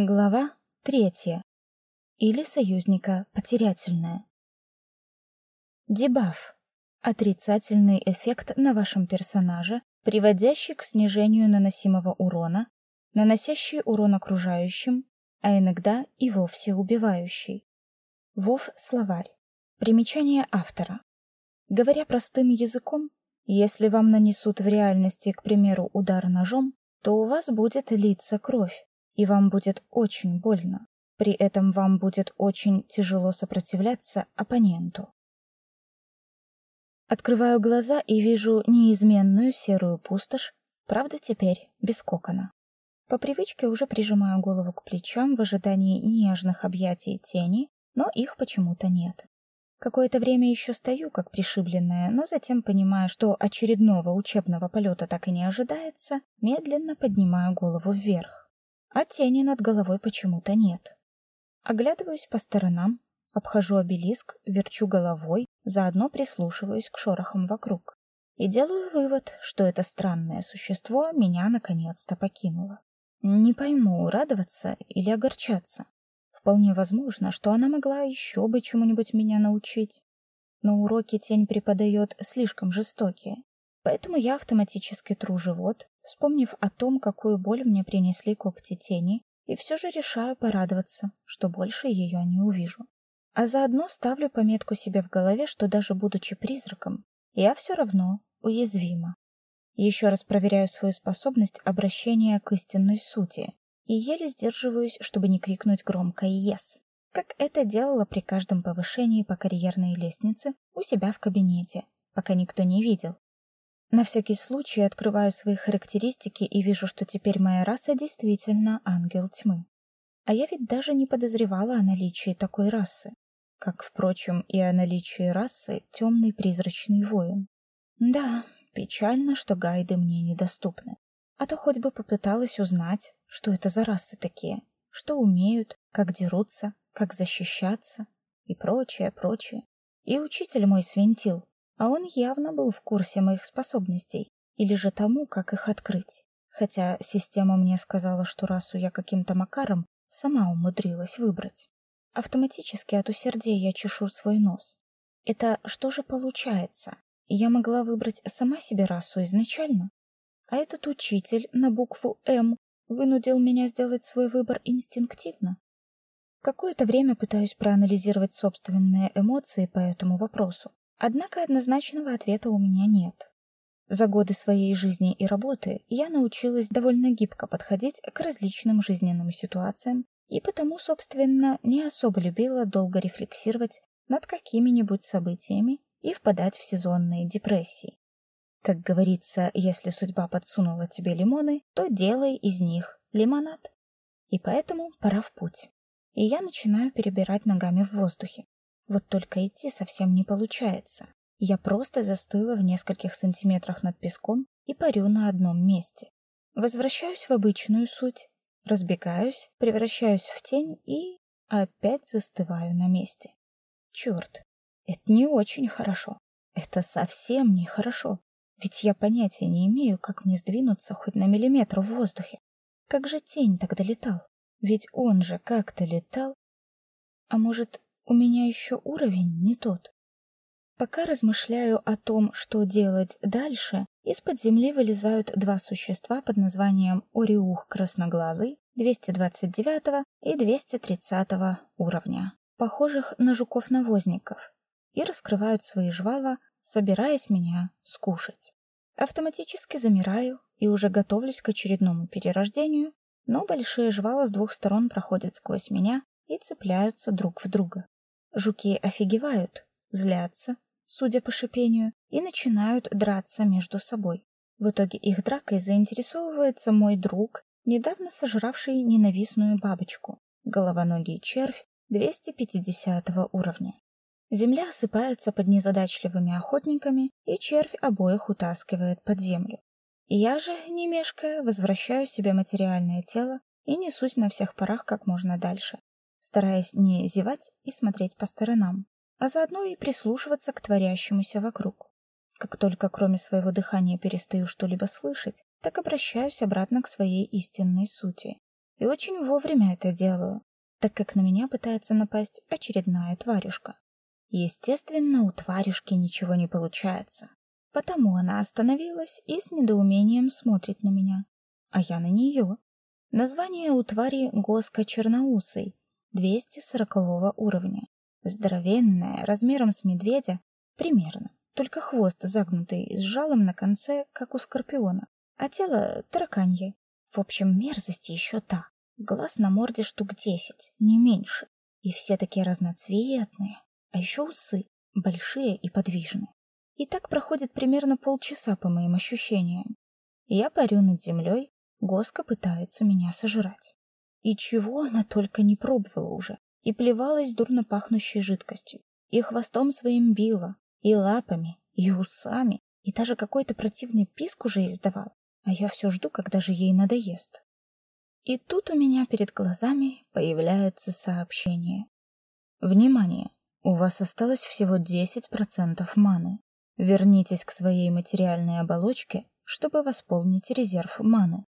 Глава третья. Или союзника потерятельная. Дебаф. Отрицательный эффект на вашем персонаже, приводящий к снижению наносимого урона, наносящий урон окружающим, а иногда и вовсе убивающий. Вов словарь. Примечание автора. Говоря простым языком, если вам нанесут в реальности, к примеру, удар ножом, то у вас будет литься кровь и вам будет очень больно. При этом вам будет очень тяжело сопротивляться оппоненту. Открываю глаза и вижу неизменную серую пустошь, правда теперь без кокона. По привычке уже прижимаю голову к плечам в ожидании нежных объятий тени, но их почему-то нет. Какое-то время еще стою, как пришибленная, но затем, понимая, что очередного учебного полета так и не ожидается, медленно поднимаю голову вверх а тени над головой почему-то нет. Оглядываюсь по сторонам, обхожу обелиск, верчу головой, заодно прислушиваюсь к шорохам вокруг. И делаю вывод, что это странное существо меня наконец-то покинуло. Не пойму, радоваться или огорчаться. Вполне возможно, что она могла еще бы чему-нибудь меня научить. Но уроки тень преподает слишком жестокие. Поэтому я автоматически тру живот, вспомнив о том, какую боль мне принесли когти тени, и все же решаю порадоваться, что больше ее не увижу. А заодно ставлю пометку себе в голове, что даже будучи призраком, я все равно уязвима. Еще раз проверяю свою способность обращения к истинной сути и еле сдерживаюсь, чтобы не крикнуть громко «Yes!», как это делала при каждом повышении по карьерной лестнице у себя в кабинете, пока никто не видел, на всякий случай открываю свои характеристики и вижу, что теперь моя раса действительно ангел тьмы. А я ведь даже не подозревала о наличии такой расы, как, впрочем, и о наличии расы темный призрачный воин. Да, печально, что гайды мне недоступны. А то хоть бы попыталась узнать, что это за расы такие, что умеют, как дерутся, как защищаться и прочее, прочее. И учитель мой свинтил, а он явно был в курсе моих способностей, или же тому, как их открыть. Хотя система мне сказала, что расу я каким-то макаром сама умудрилась выбрать. Автоматически от усердия я чешу свой нос. Это что же получается? Я могла выбрать сама себе расу изначально? А этот учитель на букву «М» вынудил меня сделать свой выбор инстинктивно? Какое-то время пытаюсь проанализировать собственные эмоции по этому вопросу. Однако однозначного ответа у меня нет. За годы своей жизни и работы я научилась довольно гибко подходить к различным жизненным ситуациям и потому, собственно, не особо любила долго рефлексировать над какими-нибудь событиями и впадать в сезонные депрессии. Как говорится, если судьба подсунула тебе лимоны, то делай из них лимонад. И поэтому пора в путь. И я начинаю перебирать ногами в воздухе. Вот только идти совсем не получается. Я просто застыла в нескольких сантиметрах над песком и парю на одном месте. Возвращаюсь в обычную суть, разбегаюсь, превращаюсь в тень и опять застываю на месте. Черт, это не очень хорошо. Это совсем не хорошо. Ведь я понятия не имею, как мне сдвинуться хоть на миллиметр в воздухе. Как же тень тогда летал? Ведь он же как-то летал. А может, у меня еще уровень не тот. Пока размышляю о том, что делать дальше, из-под земли вылезают два существа под названием Ориух красноглазый 229 и 230 уровня, похожих на жуков-навозников, и раскрывают свои жвала, собираясь меня скушать. Автоматически замираю и уже готовлюсь к очередному перерождению, но большие жвала с двух сторон проходят сквозь меня и цепляются друг в друга. Жуки офигевают, злятся, судя по шипению, и начинают драться между собой. В итоге их дракой заинтересовывается мой друг, недавно сожравший ненавистную бабочку, головоногий червь 250 уровня. Земля осыпается под незадачливыми охотниками, и червь обоих утаскивает под землю. Я же, не мешкая, возвращаю себе материальное тело и несусь на всех парах как можно дальше стараясь не зевать и смотреть по сторонам, а заодно и прислушиваться к творящемуся вокруг. Как только кроме своего дыхания перестаю что-либо слышать, так обращаюсь обратно к своей истинной сути. И очень вовремя это делаю, так как на меня пытается напасть очередная тварюшка. Естественно, у тварюшки ничего не получается. Потому она остановилась и с недоумением смотрит на меня, а я на нее. Название у твари Госка черноусый, 240 уровня. Здоровенная, размером с медведя, примерно. Только хвост загнутый, с жалом на конце, как у скорпиона, а тело тараканье. В общем, мерзость еще та. Глаз на морде штук десять, не меньше. И все такие разноцветные. А еще усы, большие и подвижные. И так проходит примерно полчаса, по моим ощущениям. Я парю над землей, Госка пытается меня сожрать. И чего она только не пробовала уже. И плевалась дурно пахнущей жидкостью. И хвостом своим била, и лапами, и усами, и даже какой-то противный писк уже издавал. А я все жду, когда же ей надоест. И тут у меня перед глазами появляется сообщение. Внимание! У вас осталось всего 10% маны. Вернитесь к своей материальной оболочке, чтобы восполнить резерв маны.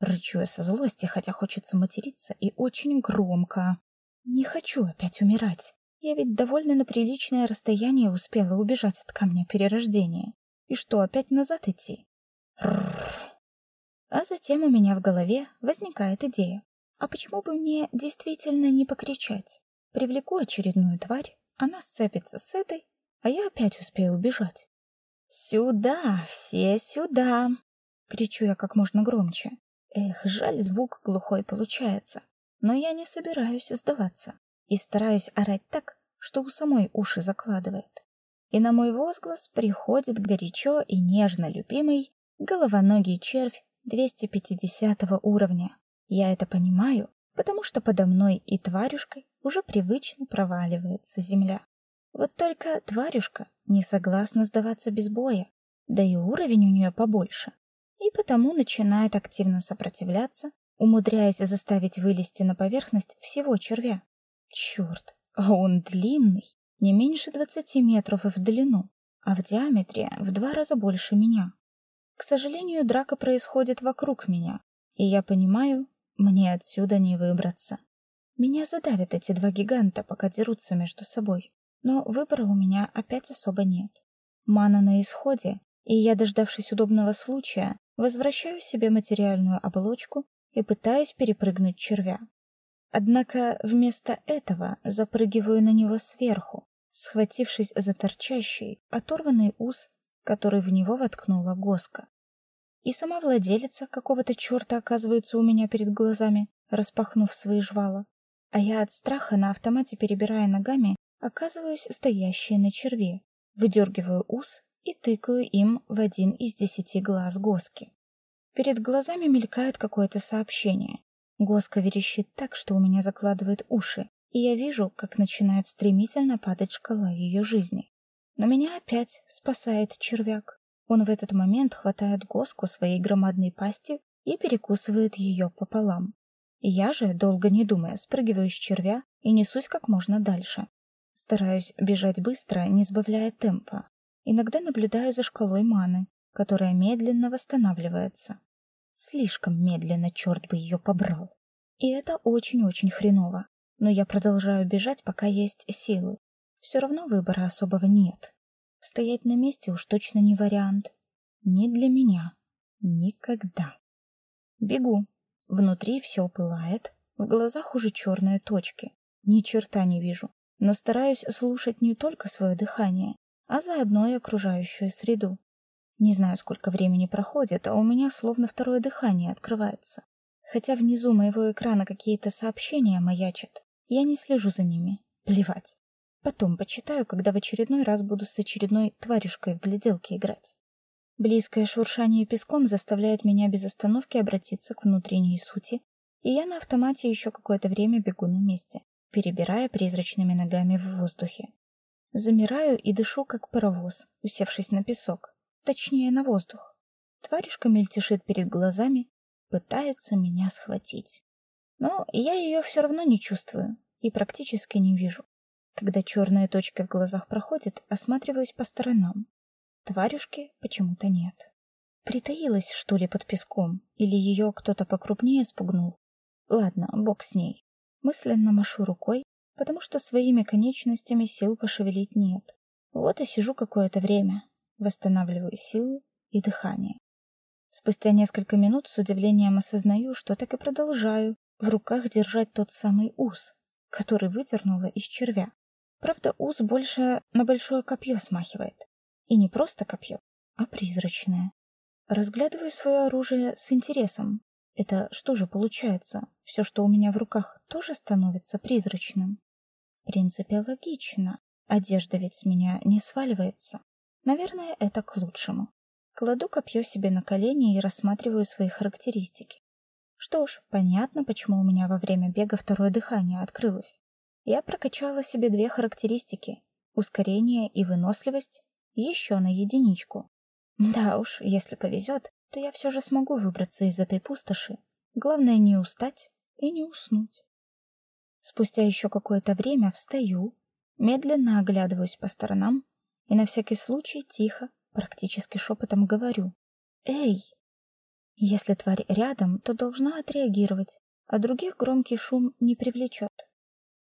Рычу я со злости, хотя хочется материться и очень громко. Не хочу опять умирать. Я ведь довольно на приличное расстояние успела убежать от камня перерождения. И что, опять назад идти? А затем у меня в голове возникает идея. А почему бы мне действительно не покричать? Привлеку очередную тварь, она сцепится с этой, а я опять успею убежать. «Сюда, все сюда!» — кричу я как можно громче. Эх, жаль, звук глухой получается. Но я не собираюсь сдаваться и стараюсь орать так, что у самой уши закладывает. И на мой возглас приходит горячо и нежно любимый головоногий червь 250 уровня. Я это понимаю, потому что подо мной и тварюшкой уже привычно проваливается земля. Вот только тварюшка не согласна сдаваться без боя, да и уровень у нее побольше и потому начинает активно сопротивляться, умудряясь заставить вылезти на поверхность всего червя. Черт, а он длинный, не меньше двадцати метров в длину, а в диаметре в два раза больше меня. К сожалению, драка происходит вокруг меня, и я понимаю, мне отсюда не выбраться. Меня задавят эти два гиганта, пока дерутся между собой, но выбора у меня опять особо нет. Мана на исходе, и я, дождавшись удобного случая, Возвращаю себе материальную оболочку и пытаюсь перепрыгнуть червя. Однако вместо этого запрыгиваю на него сверху, схватившись за торчащий, оторванный ус, который в него воткнула госка. И сама владелица какого-то черта оказывается у меня перед глазами, распахнув свои жвала. А я от страха на автомате, перебирая ногами, оказываюсь стоящей на черве, выдергиваю ус и тыкаю им в один из десяти глаз Госки. Перед глазами мелькает какое-то сообщение. Госка верещит так, что у меня закладывает уши, и я вижу, как начинает стремительно падать шкала ее жизни. Но меня опять спасает червяк. Он в этот момент хватает Госку своей громадной пастью и перекусывает ее пополам. Я же, долго не думая, спрыгиваю с червя и несусь как можно дальше. Стараюсь бежать быстро, не сбавляя темпа, Иногда наблюдаю за шкалой маны, которая медленно восстанавливается. Слишком медленно, черт бы ее побрал. И это очень-очень хреново. Но я продолжаю бежать, пока есть силы. Все равно выбора особого нет. Стоять на месте уж точно не вариант. Не для меня. Никогда. Бегу. Внутри все пылает. В глазах уже черные точки. Ни черта не вижу. Но стараюсь слушать не только свое дыхание, а заодно и окружающую среду. Не знаю, сколько времени проходит, а у меня словно второе дыхание открывается. Хотя внизу моего экрана какие-то сообщения маячат. Я не слежу за ними. Плевать. Потом почитаю, когда в очередной раз буду с очередной тварюшкой в гляделки играть. Близкое шуршание песком заставляет меня без остановки обратиться к внутренней сути, и я на автомате еще какое-то время бегу на месте, перебирая призрачными ногами в воздухе. Замираю и дышу, как паровоз, усевшись на песок, точнее, на воздух. Тварюшка мельтешит перед глазами, пытается меня схватить. Но я ее все равно не чувствую и практически не вижу. Когда черная точка в глазах проходит, осматриваюсь по сторонам. Тварюшки почему-то нет. Притаилась, что ли, под песком, или ее кто-то покрупнее спугнул? Ладно, бог с ней. Мысленно машу рукой, потому что своими конечностями сил пошевелить нет. Вот и сижу какое-то время, восстанавливаю силы и дыхание. Спустя несколько минут с удивлением осознаю, что так и продолжаю в руках держать тот самый ус, который выдернула из червя. Правда, ус больше на большое копье смахивает. И не просто копье, а призрачное. Разглядываю свое оружие с интересом. Это что же получается? Все, что у меня в руках, тоже становится призрачным? Принципе, логично. Одежда ведь с меня не сваливается. Наверное, это к лучшему. Кладу копье себе на колени и рассматриваю свои характеристики. Что ж, понятно, почему у меня во время бега второе дыхание открылось. Я прокачала себе две характеристики — ускорение и выносливость, еще на единичку. Да уж, если повезет, то я все же смогу выбраться из этой пустоши. Главное не устать и не уснуть. Спустя еще какое-то время встаю, медленно оглядываюсь по сторонам и на всякий случай тихо, практически шепотом говорю: "Эй!" Если тварь рядом, то должна отреагировать, а других громкий шум не привлечет.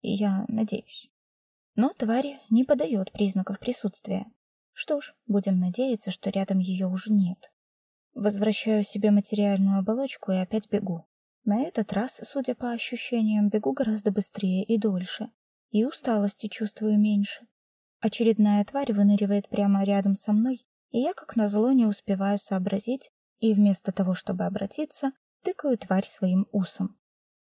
Я надеюсь. Но тварь не подает признаков присутствия. Что ж, будем надеяться, что рядом ее уже нет. Возвращаю себе материальную оболочку и опять бегу. На этот раз, судя по ощущениям, бегу гораздо быстрее и дольше, и усталости чувствую меньше. Очередная тварь выныривает прямо рядом со мной, и я, как назло, не успеваю сообразить, и вместо того, чтобы обратиться, тыкаю тварь своим усом.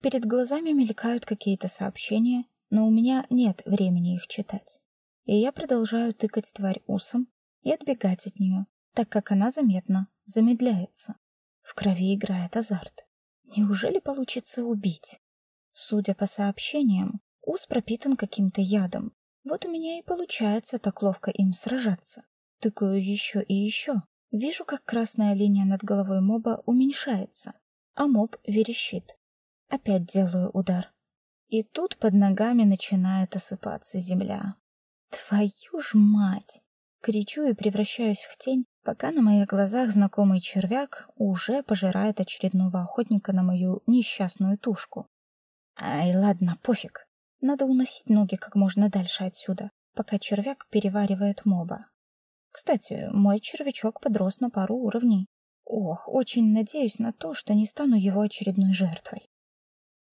Перед глазами мелькают какие-то сообщения, но у меня нет времени их читать. И я продолжаю тыкать тварь усом и отбегать от нее, так как она заметно замедляется. В крови играет азарт. Неужели получится убить? Судя по сообщениям, ус пропитан каким-то ядом. Вот у меня и получается так ловко им сражаться. Тыкаю еще и еще. Вижу, как красная линия над головой моба уменьшается, а моб верещит. Опять делаю удар. И тут под ногами начинает осыпаться земля. Твою ж мать! Кричу и превращаюсь в тень, пока на моих глазах знакомый червяк уже пожирает очередного охотника на мою несчастную тушку. Ай, ладно, пофиг. Надо уносить ноги как можно дальше отсюда, пока червяк переваривает моба. Кстати, мой червячок подрос на пару уровней. Ох, очень надеюсь на то, что не стану его очередной жертвой.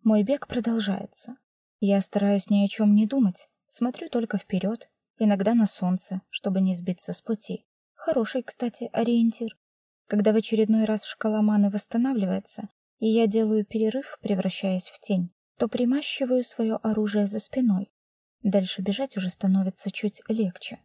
Мой бег продолжается. Я стараюсь ни о чем не думать, смотрю только вперед, иногда на солнце, чтобы не сбиться с пути. Хороший, кстати, ориентир. Когда в очередной раз шкала маны восстанавливается, и я делаю перерыв, превращаясь в тень, то примащиваю свое оружие за спиной. Дальше бежать уже становится чуть легче.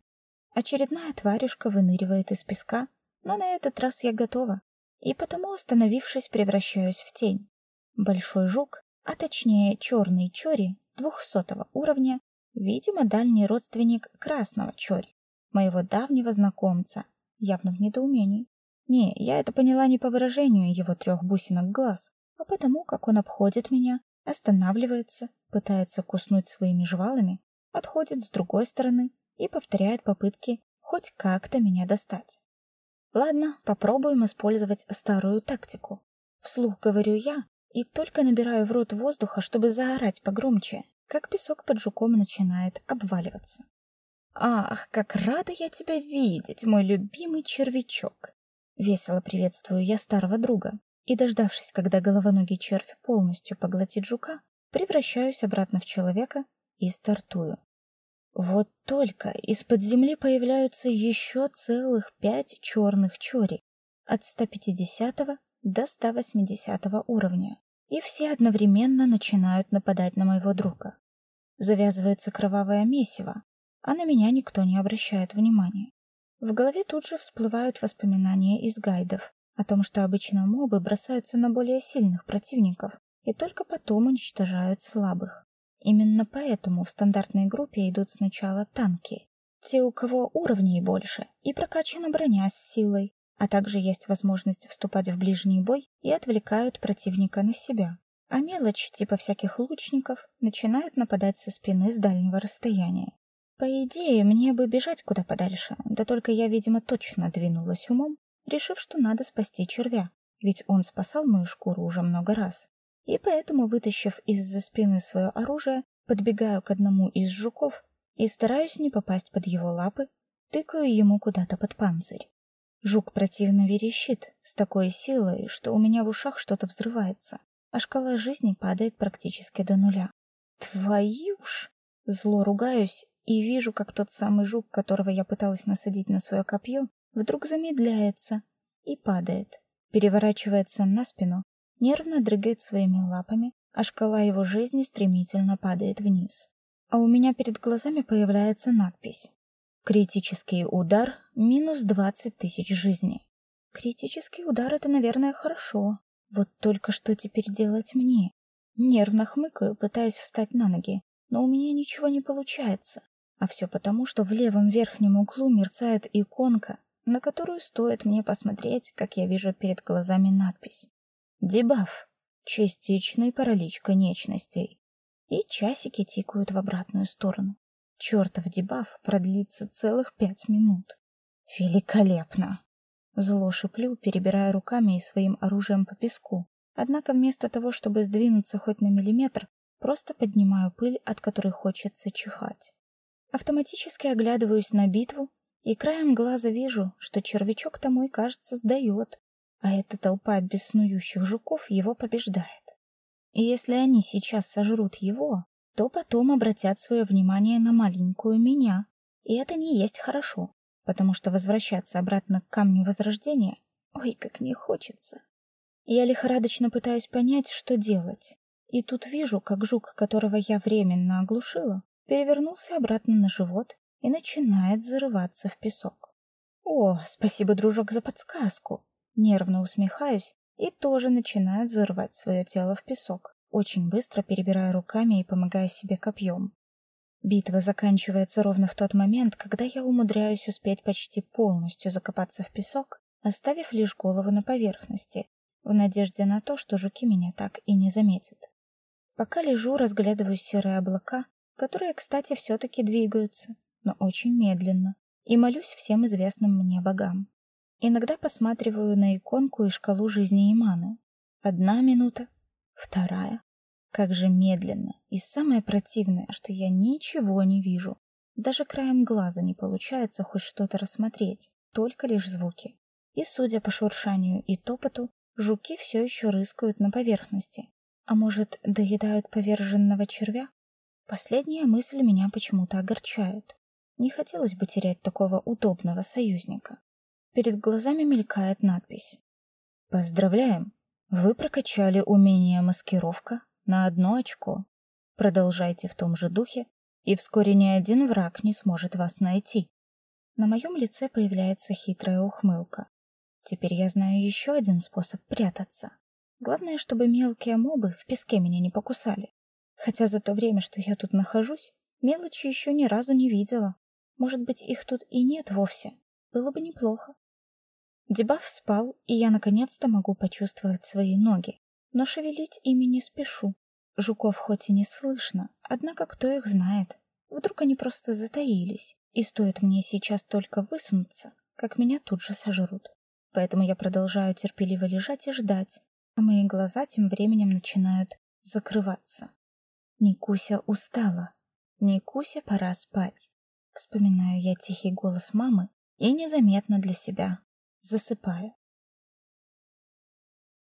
Очередная тварюшка выныривает из песка, но на этот раз я готова, и потому, остановившись, превращаюсь в тень. Большой жук, а точнее черный чори двухсотого уровня, видимо, дальний родственник красного чори моего давнего знакомца, явно в недоумении. Не, я это поняла не по выражению его трех бусинок глаз, а потому, как он обходит меня, останавливается, пытается куснуть своими жвалами, отходит с другой стороны и повторяет попытки хоть как-то меня достать. Ладно, попробуем использовать старую тактику. Вслух говорю я и только набираю в рот воздуха, чтобы заорать погромче, как песок под жуком начинает обваливаться. Ах, как рада я тебя видеть, мой любимый червячок. Весело приветствую я старого друга и, дождавшись, когда головоногий червь полностью поглотит жука, превращаюсь обратно в человека и стартую. Вот только из-под земли появляются еще целых пять черных чори от 150 до 180 уровня, и все одновременно начинают нападать на моего друга. Завязывается кровавое месиво, а на меня никто не обращает внимания. В голове тут же всплывают воспоминания из гайдов о том, что обычно мобы бросаются на более сильных противников и только потом уничтожают слабых. Именно поэтому в стандартной группе идут сначала танки, те, у кого уровней больше, и прокачана броня с силой, а также есть возможность вступать в ближний бой и отвлекают противника на себя. А мелочь, типа всяких лучников, начинают нападать со спины с дальнего расстояния. По идее, мне бы бежать куда подальше, да только я, видимо, точно двинулась умом решив, что надо спасти червя, ведь он спасал мою шкуру уже много раз. И поэтому, вытащив из-за спины свое оружие, подбегаю к одному из жуков и стараюсь не попасть под его лапы, тыкаю ему куда-то под панцирь. Жук противно верещит с такой силой, что у меня в ушах что-то взрывается, а шкала жизни падает практически до нуля. Твою ж! Зло ругаюсь и вижу, как тот самый жук, которого я пыталась насадить на свое копье, вдруг замедляется и падает, переворачивается на спину, нервно дрыгает своими лапами, а шкала его жизни стремительно падает вниз. А у меня перед глазами появляется надпись Критический удар минус двадцать тысяч жизней. Критический удар это, наверное, хорошо. Вот только что теперь делать мне? Нервно хмыкаю, пытаясь встать на ноги, но у меня ничего не получается. А все потому, что в левом верхнем углу мерцает иконка, на которую стоит мне посмотреть, как я вижу перед глазами надпись. Дебаф. Частичный паралич конечностей. И часики тикают в обратную сторону. Чертов дебаф продлится целых пять минут. Великолепно! Зло шиплю, перебирая руками и своим оружием по песку. Однако вместо того, чтобы сдвинуться хоть на миллиметр, просто поднимаю пыль, от которой хочется чихать. Автоматически оглядываюсь на битву и краем глаза вижу, что червячок-то мой, кажется, сдает, а эта толпа беснующих жуков его побеждает. И если они сейчас сожрут его, то потом обратят свое внимание на маленькую меня. И это не есть хорошо, потому что возвращаться обратно к камню возрождения, ой, как не хочется. Я лихорадочно пытаюсь понять, что делать. И тут вижу, как жук, которого я временно оглушила, перевернулся обратно на живот и начинает зарываться в песок. О, спасибо, дружок, за подсказку. Нервно усмехаюсь и тоже начинаю зарывать свое тело в песок очень быстро перебирая руками и помогая себе копьем. Битва заканчивается ровно в тот момент, когда я умудряюсь успеть почти полностью закопаться в песок, оставив лишь голову на поверхности, в надежде на то, что жуки меня так и не заметят. Пока лежу, разглядываю серые облака, которые, кстати, все-таки двигаются, но очень медленно, и молюсь всем известным мне богам. Иногда посматриваю на иконку и шкалу жизни и маны. Одна минута, Вторая. Как же медленно. И самое противное, что я ничего не вижу. Даже краем глаза не получается хоть что-то рассмотреть, только лишь звуки. И, судя по шуршанию и топоту, жуки все еще рыскают на поверхности. А может, доедают поверженного червя? Последняя мысль меня почему-то огорчает. Не хотелось бы терять такого удобного союзника. Перед глазами мелькает надпись. «Поздравляем! Вы прокачали умение маскировка на одно очко. Продолжайте в том же духе, и вскоре ни один враг не сможет вас найти. На моем лице появляется хитрая ухмылка. Теперь я знаю еще один способ прятаться. Главное, чтобы мелкие мобы в песке меня не покусали. Хотя за то время, что я тут нахожусь, мелочи еще ни разу не видела. Может быть, их тут и нет вовсе. Было бы неплохо. Дебаф спал, и я наконец-то могу почувствовать свои ноги, но шевелить ими не спешу. Жуков хоть и не слышно, однако кто их знает? Вдруг они просто затаились, и стоит мне сейчас только высунуться, как меня тут же сожрут. Поэтому я продолжаю терпеливо лежать и ждать, а мои глаза тем временем начинают закрываться. Никуся устала. Никуся, пора спать. Вспоминаю я тихий голос мамы и незаметно для себя засыпаю.